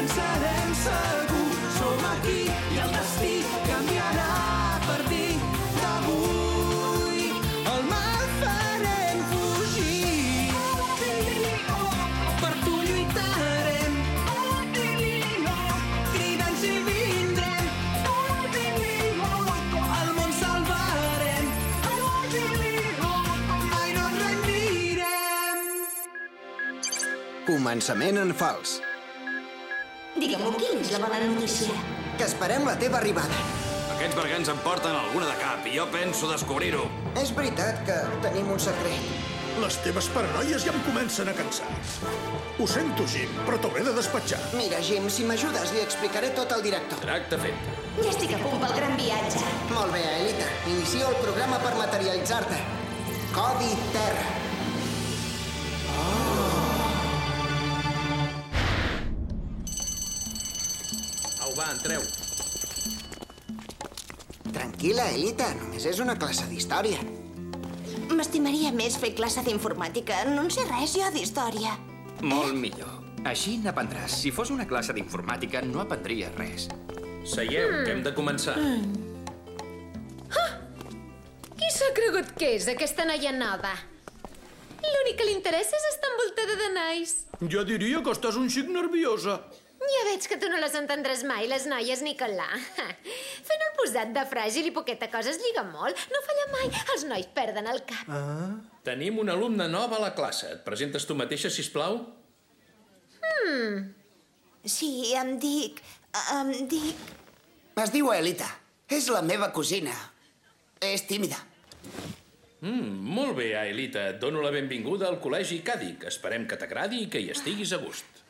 vencerem segur. Som aquí i el destí Començament en fals. Digue'm-ho, quina és la bona notícia? Que esperem la teva arribada. Aquests bergants em porten alguna de cap i jo penso descobrir-ho. És veritat que tenim un secret. Les teves paranoies ja em comencen a cansar. Ho sento, Jim, però t'hauré de despatxar. Mira, Jim, si m'ajudes li explicaré tot al director. Tracte fet. Ja estic a punt pel gran viatge. Molt bé, Elita. Inicio el programa per materialitzar-te. Codi Terra. Tranquil·la, Elita. Només és una classe d'història. M'estimaria més fer classe d'informàtica. No en sé res, jo, d'història. Molt millor. Així n'aprendràs. Si fos una classe d'informàtica, no aprendries res. Seieu, que hem de començar. Qui s'ha cregut que és, aquesta noia nova? L'únic que li interessa és estar envoltada de nois. Ja diria que estàs un xic nerviosa. Ja veig que tu no les entendràs mai, les noies, Nicolà. Fent el posat de fràgil i poqueta cosa es lliga molt. No falla mai. Els nois perden el cap. Tenim una alumna nova a la classe. Et presentes tu mateixa, si plau? Sí, em dic... Em dic... Es diu Elita. És la meva cosina. És tímida. Mm, molt bé, Aelita. Et dono la benvinguda al Col·legi Càdic. Esperem que t'agradi i que hi estiguis a gust.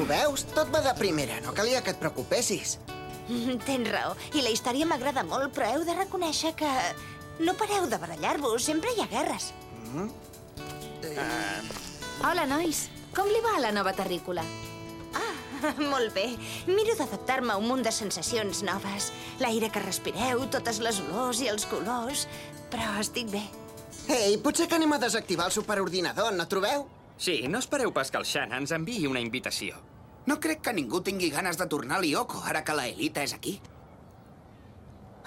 Ho veus? Tot va de primera. No calia que et preocupessis. Tens raó. I la història m'agrada molt, però heu de reconèixer que... No pareu de barallar-vos. Sempre hi ha guerres. Hola, nois. Com li va a la nova terrícola? Ah, molt bé. Miro d'adaptar-me a un munt de sensacions noves. L'aire que respireu, totes les olors i els colors... Però estic bé. Ei, potser que anem a desactivar el superordinador, no trobeu? Sí, no espereu pas que el Shanna ens enviï una invitació. No crec que ningú tingui ganes de tornar a Lyoko, ara que la Elita és aquí.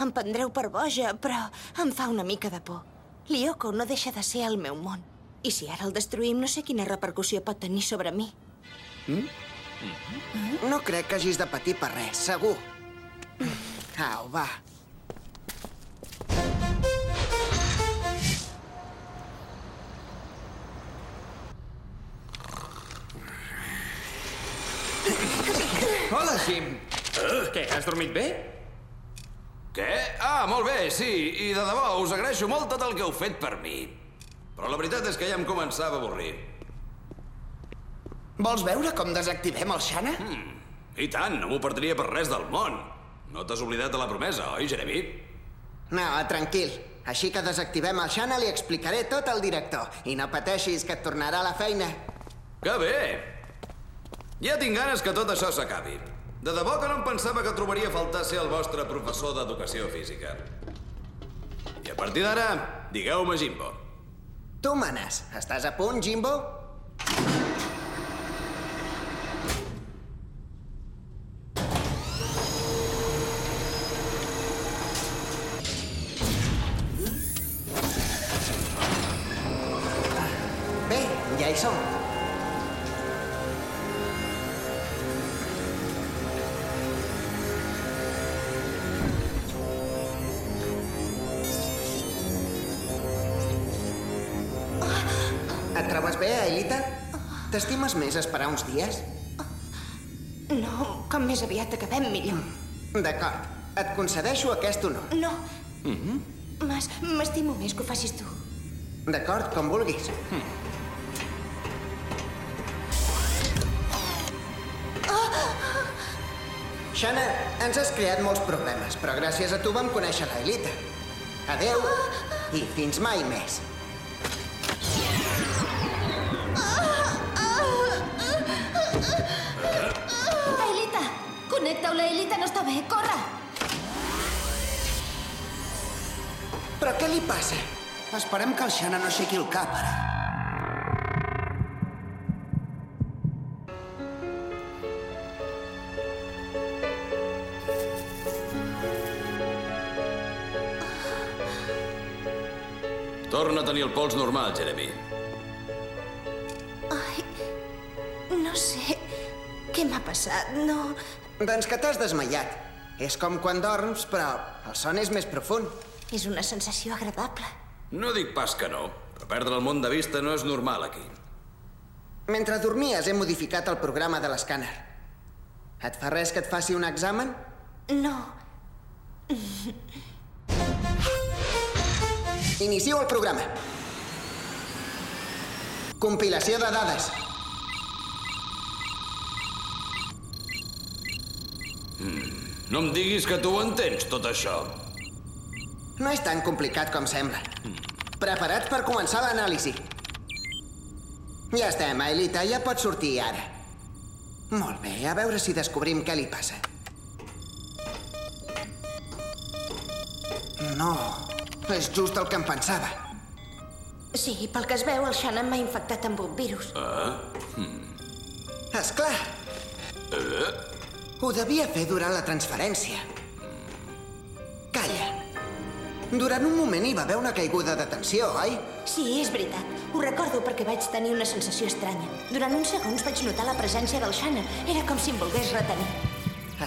Em prendreu per boja, però em fa una mica de por. Lyoko no deixa de ser el meu món. I si ara el destruïm, no sé quina repercussió pot tenir sobre mi. No crec que hagis de patir per res, segur. Au, va. Hola, Jim. Què, has dormit bé? Què? Ah, molt bé, sí. I de debò, us agraeixo molt tot el que heu fet per mi. Però la veritat és que ja em començava a avorrir. Vols veure com desactivem el Xana? I tant, no m'ho perdria per res del món. No t'has oblidat de la promesa, oi, Jeremy? No, tranquil. Així que desactivem el Xana li explicaré tot al director. I no pateixis, que et tornarà a la feina. Que bé! Ja tinc ganes que tot això s'acabi. De debò que no em pensava que trobaria a faltar ser el vostre professor d'educació física. I a partir d'ara, digueu-me Jimbo. Tu manes. Estàs a punt, Jimbo? Bé, ja hi som. T'estimes més esperar uns dies? No, com més aviat acabem, millor. D'acord. Et concedeixo aquest honor. No. Mas, m'estimo més que ho facis tu. D'acord, com vulguis. Xana, ens has creat molts problemes, però gràcies a tu vam conèixer la Elita. Adeu i fins mai més. Connecta-ho, l'Aelita no està bé. Corre! Però què li passa? Esperem que el Xana no aixequi el cap, ara. Torna a tenir el pols normal, Jeremy. Ai, no sé què m'ha passat. No... Doncs que t'has desmaiat. És com quan dorms, però el son és més profund. És una sensació agradable. No dic pas que no, però perdre el món de vista no és normal aquí. Mentre dormies he modificat el programa de l'escàner. Et fa res que et faci un examen? No, Inicio el programa. Compilació de dades. No em diguis que tu ho entens, tot això. No és tan complicat com sembla. Preparats per començar l'anàlisi. Ja estem, Aelita, ja pots sortir ara. Molt bé, a veure si descobrim què li passa. No, és just el que em pensava. sí, pel que es veu, el Shannon m'ha infectat amb un virus. És clar. Ho devia fer durant la transferència. Calla. Durant un moment hi va haver una caiguda de tensió, oi? Sí, és veritat. Ho recordo perquè vaig tenir una sensació estranya. Durant uns segons vaig notar la presència del Shannon. Era com si em volgués retenir.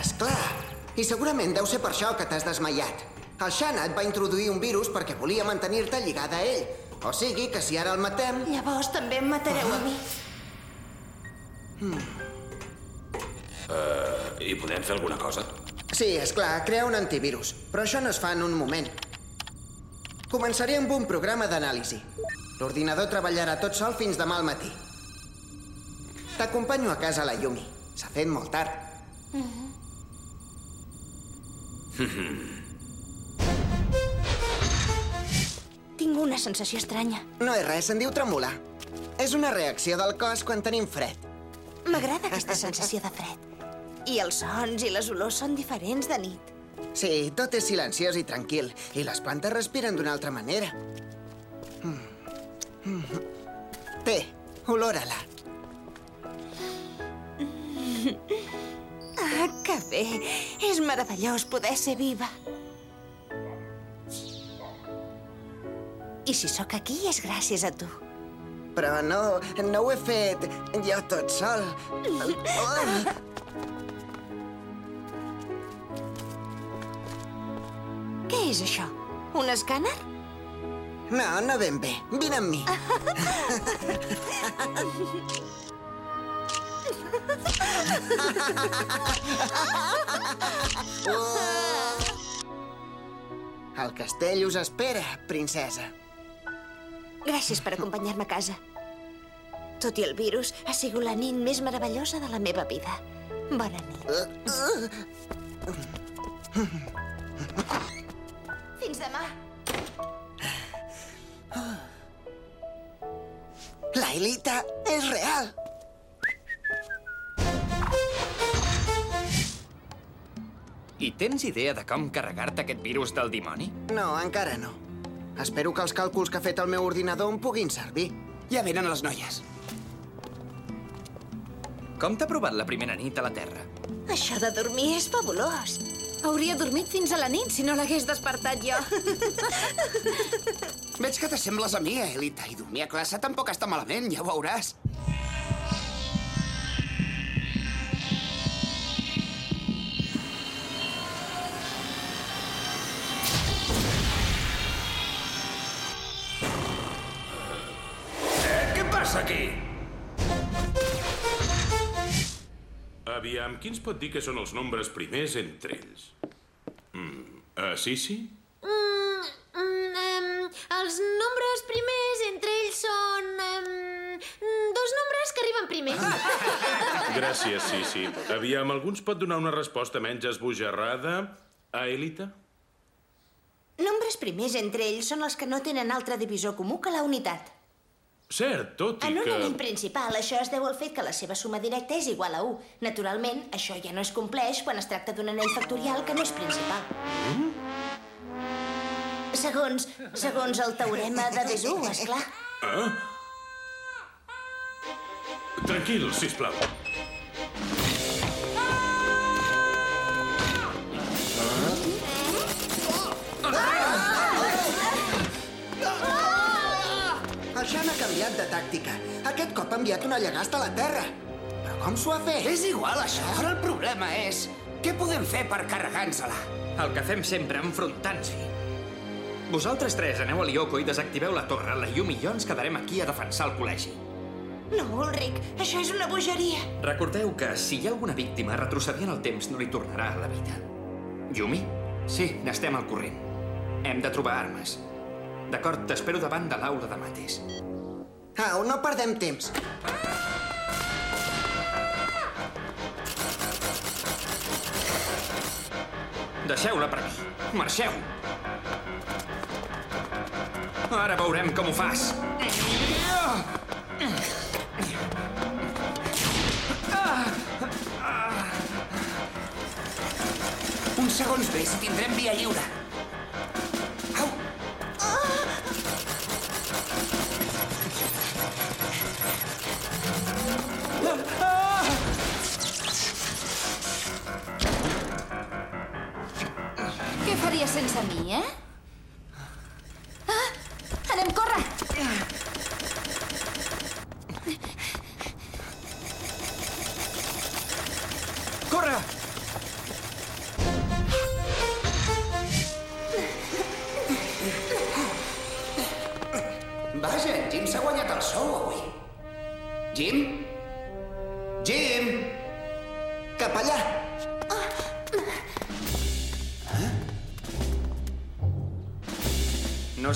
És clar. I segurament deu ser per això que t'has desmaiat. El Shanna et va introduir un virus perquè volia mantenir-te lligada a ell. O sigui que si ara el matem... Llavors també em matareu a mi. I podem fer alguna cosa? Sí, és clar, crea un antivirus. Però això no es fa en un moment. Començaré amb un programa d'anàlisi. L'ordinador treballarà tot sol fins demà al matí. T'acompanyo a casa a la Yumi. S'ha fet molt tard. Tinc una sensació estranya. No és res, se'n diu tremolar. És una reacció del cos quan tenim fred. M'agrada aquesta sensació de fred. I els sons i les olors són diferents de nit. Sí, tot és silenciós i tranquil, i les plantes respiren d'una altra manera. Mm. Mm. Té, olora-la. Ah, que bé. És meravellós poder ser viva. I si sóc aquí és gràcies a tu. Però no, no ho he fet jo tot sol. Oh. és això? Un escàner? No, no ben bé. Vine amb mi. El castell us espera, princesa. Gràcies per acompanyar-me a casa. Tot i el virus, ha sigut la nit més meravellosa de la meva vida. Bona nit. Fins demà. La Elita és real. I tens idea de com carregar-te aquest virus del dimoni? No, encara no. Espero que els càlculs que ha fet el meu ordinador em puguin servir. Ja venen les noies. Com t'ha provat la primera nit a la Terra? Això de dormir és fabulós. Hauria dormit fins a la nit si no l'hagués despertat jo. Veig que t'assembles a mi, Elita, i dormir a classe tampoc està malament, ja ho veuràs. Eh, què passa aquí? Aviam, qui ens pot dir què són els nombres primers entre ells? Mm, uh, sí, sí? Mm, mm, em, els nombres primers entre ells són... em, dos nombres que arriben primer. Gràcies, sí, sí. Aviam, algú ens pot donar una resposta menys esbojarrada? A Elita? Nombres primers entre ells són els que no tenen altre divisor comú que la unitat. Cert, tot i En un que... anell principal, això es deu al fet que la seva suma directa és igual a 1. Naturalment, això ja no es compleix quan es tracta d'un anell factorial que no és principal. Segons, segons el teorema de Bezout, esclar. Ah? Tranquil, sisplau. Xan ha canviat de tàctica. Aquest cop ha enviat una llagasta a la Terra. Però com s'ho ha fet? És igual, això. Ara el problema és... Què podem fer per carregar-nos-la? El que fem sempre, enfrontant-s'hi. Vosaltres tres aneu a l'Ioko i desactiveu la torre. La Yumi i jo ens quedarem aquí a defensar el col·legi. No, Ulrich, això és una bogeria. Recordeu que si hi ha alguna víctima, retrocedir en el temps no li tornarà a la vida. Yumi? Sí, n'estem al corrent. Hem de trobar armes. D'acord, t'espero davant de l'aula de mates. Au, no perdem temps. Deixeu-la per mi. Marxeu. Ara veurem com ho fas. Uns segons més i tindrem via lliure.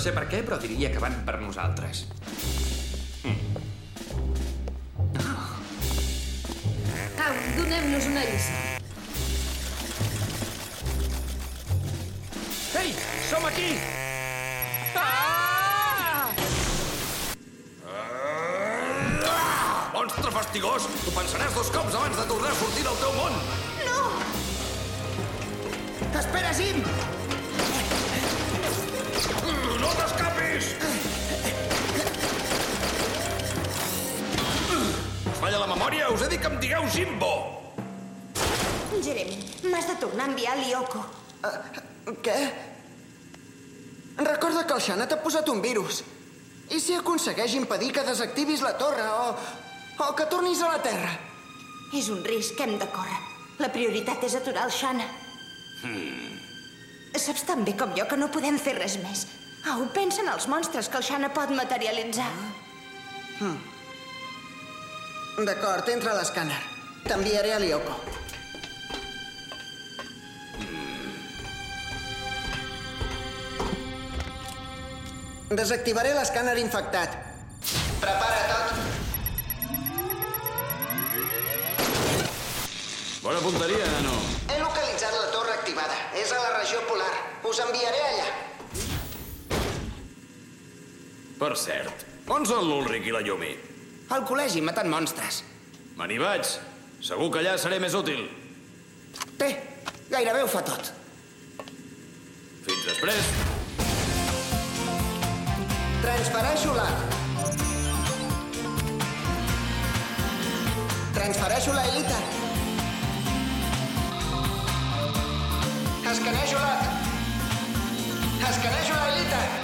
Sé per què, però diria que van per nosaltres. Au, donem-nos una lliça. Ei, som aquí! Monstre fastigós! Tu pensaràs dos cops abans de tornar a sortir del teu món! Espera, Jim! La memòria? Us he dit que em digueu Jimbo! Jeremy, m'has de tornar a enviar l'Ioko. Què? Recorda que el Xana t'ha posat un virus. I si aconsegueix impedir que desactivis la torre o... o que tornis a la Terra? És un risc que hem de córrer. La prioritat és aturar el Xana. Saps tan bé com jo que no podem fer res més. Au, pensa en els monstres que el Xana pot materialitzar. D'acord, entra a l'escàner. T'enviaré a l'Ioko. Desactivaré l'escàner infectat. Prepara tot. Bona punteria, nano. He localitzat la torre activada. És a la regió polar. Us enviaré allà. Per cert, on són l'Ulric i la Yumi? Al col·legi matant monstres. Me n'hi vaig. Segur que allà seré més útil. Té, gairebé ho fa tot. Fins després. Transfereixo la... Transfereixo la Elita. Escanejo la... Escanejo la Elita.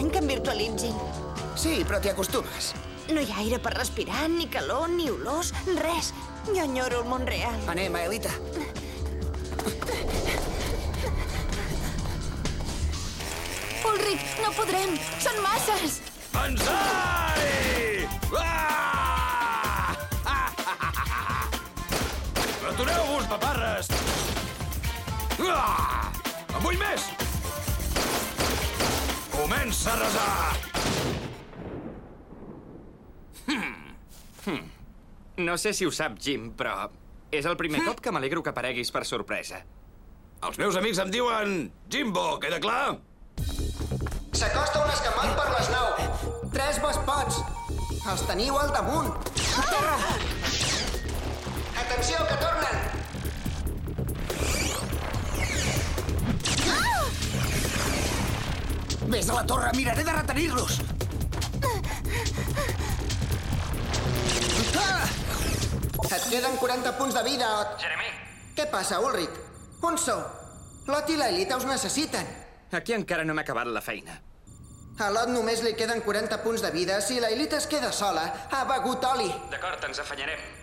Estrany que em virtualitzin. Sí, però t'hi acostumes. No hi ha aire per respirar, ni calor, ni olors, res. Jo enyoro el món real. Anem, Elita. Ulrich, no podrem! Són masses! Ensai! Ah! Atureu-vos, paparres! Ah! En vull més! Comença a resar! No sé si ho sap, Jim, però és el primer cop que m'alegro que apareguis per sorpresa. Els meus amics em diuen Jimbo, queda clar? S'acosta un escamot per les nou. Tres bespots. Els teniu al damunt. A terra! Atenció, que tornen! Ves a la torre, miraré de retenir-los. Ah! Et queden 40 punts de vida, Ot. Jeremy! Què passa, Ulrich? On sou? L'Ot i l'Elita us necessiten. Aquí encara no m'he acabat la feina. A l'Ot només li queden 40 punts de vida. Si l'Elita es queda sola, ha begut oli. D'acord, ens afanyarem.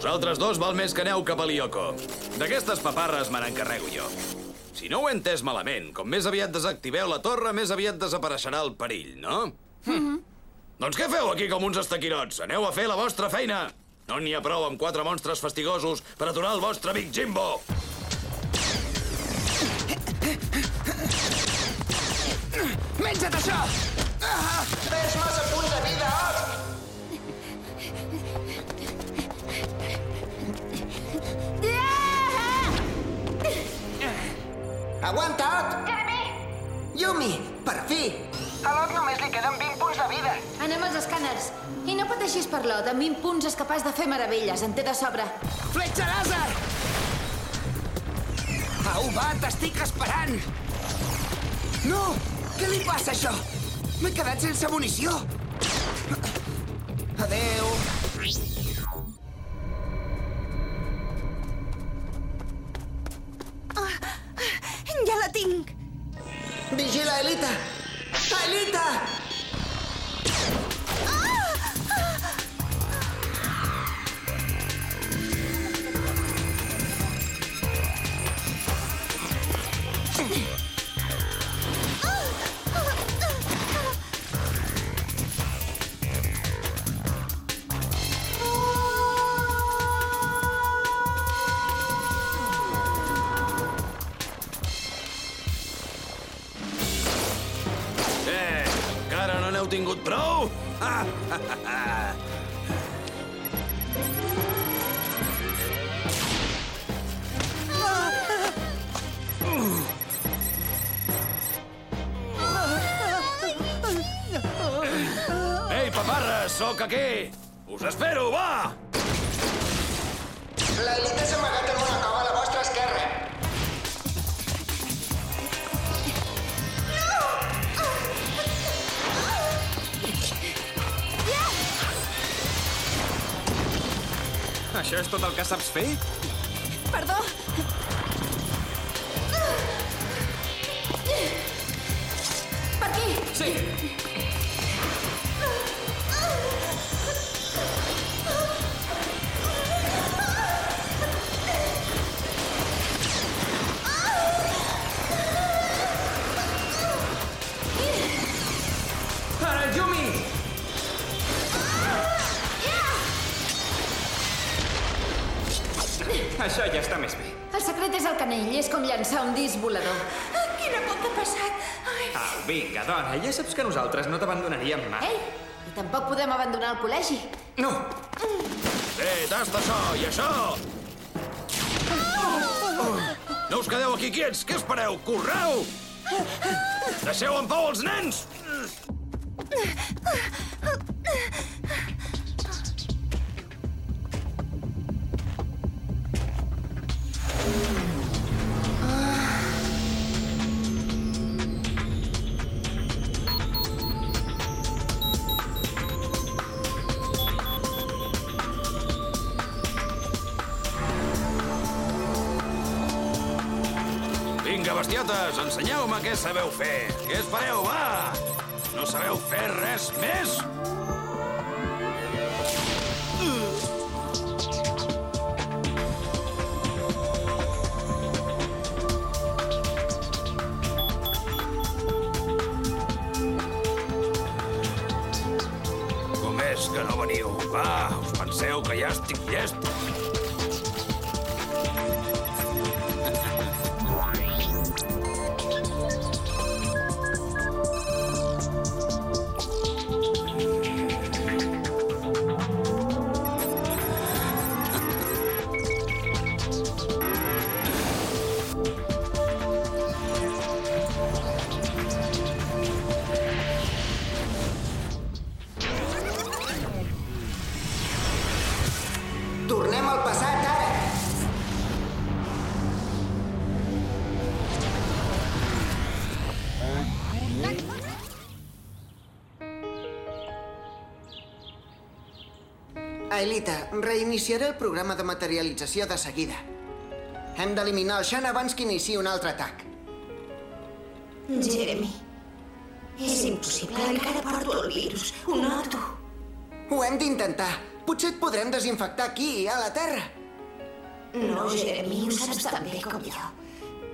Vosaltres dos val més que aneu cap a l'Ioko. D'aquestes paparres me n'encarrego jo. Si no ho he entès malament, com més aviat desactiveu la torre, més aviat desapareixerà el perill, no? Doncs què feu aquí com uns estaquirots? Aneu a fer la vostra feina! No n'hi ha prou amb quatre monstres fastigosos per aturar el vostre amic Jimbo! Menja't això! Tens massa punts Aguanta, Ot! Jeremy! Yumi, per fi! A l'Ot només li queden 20 punts de vida. Anem als escàners. I no pateixis per l'Ot. Amb 20 punts és capaç de fer meravelles. En té de sobre. Fletxa làser! Au, va, t'estic esperant! No! Què li passa, això? M'he quedat sense munició! Adeu! Prou? Ei, paparres, sóc aquí! Us espero, va! L'Elita s'ha amagat en Això és tot el que saps fer? Perdó! Per aquí! Sí. Això ja està més bé. El secret és el canell. És com llançar un disc volador. Ah, quina por que ha passat! Ai, Au, vinga, dona, ja saps que nosaltres no t'abandonaríem mai. Ei! I tampoc podem abandonar el col·legi. No! Eh, tasta això i això! No us quedeu aquí quiets! Què espereu? Correu! Deixeu en pau els nens! Sabeu fer. Què espereu, va? No sabeu fer res més? Com és que no veniu? Va, us penseu que ja estic llest? Aelita, reiniciaré el programa de materialització de seguida. Hem d'eliminar el Shan abans que iniciï un altre atac. Jeremy, és impossible, encara porto el virus. Ho noto. Ho hem d'intentar. Potser et podrem desinfectar aquí, a la Terra. No, Jeremy, ho saps tan bé com jo.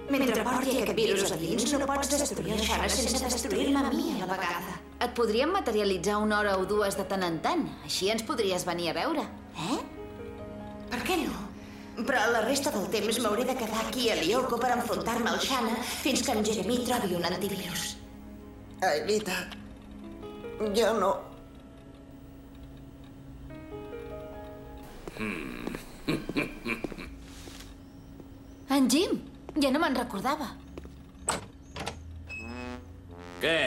Mentre porti aquest virus a dins, no pots destruir el Shana sense destruir-me a mi a la vegada. Et podríem materialitzar una hora o dues de tant en tant. Així ens podries venir a veure. Eh? Per què no? Però la resta del temps m'hauré de quedar aquí a Lyoko per enfrontar-me al Shana fins que en Jeremy trobi un antivirus. Aelita, jo no... En Jim, ja no me'n recordava. Què?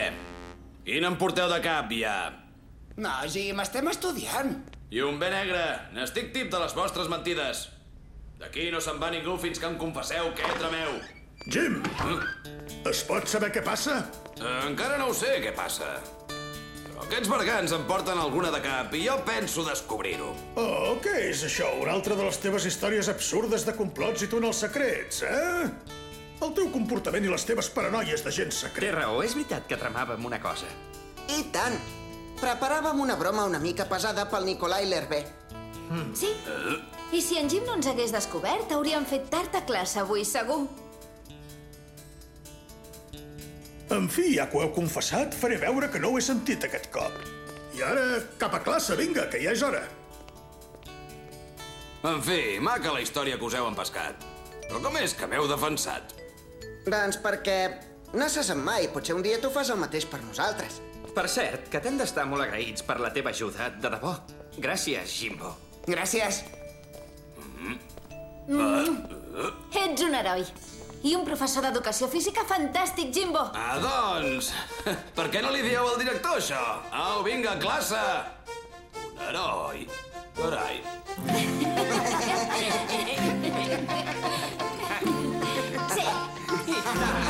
Quin em porteu de cap, ja? No, Jim, estem estudiant. I un bé negre, n'estic tip de les vostres mentides. D'aquí no se'n va ningú fins que em confesseu què trameu. Jim, es pot saber què passa? Eh, encara no ho sé, què passa. Però aquests bergants em porten alguna de cap i jo penso descobrir-ho. Oh, què és això? Una altra de les teves històries absurdes de complots i túnels secrets, eh? El teu comportament i les teves paranoies de gent Té secreta. raó, és veritat que tramàvem una cosa. I tant. Preparàvem una broma una mica pesada pel Nicolai Lervé. Sí? I si en Jim no ens hagués descobert, hauríem fet tard a classe avui, segur. En fi, ja que ho heu confessat, faré veure que no ho he sentit aquest cop. I ara, cap a classe, vinga, que ja és hora. En fi, maca la història que us heu empescat. Però com és que m'heu defensat? Doncs perquè no se sap mai, potser un dia tu fas el mateix per nosaltres. Per cert, que t'hem d'estar molt agraïts per la teva ajuda, de debò. Gràcies, Jimbo. Gràcies. Ets un heroi. I un professor d'educació física fantàstic, Jimbo. Ah, doncs... Per què no li dieu al director, això? Au, vinga, classe! Un heroi. Carai. 감사합니다.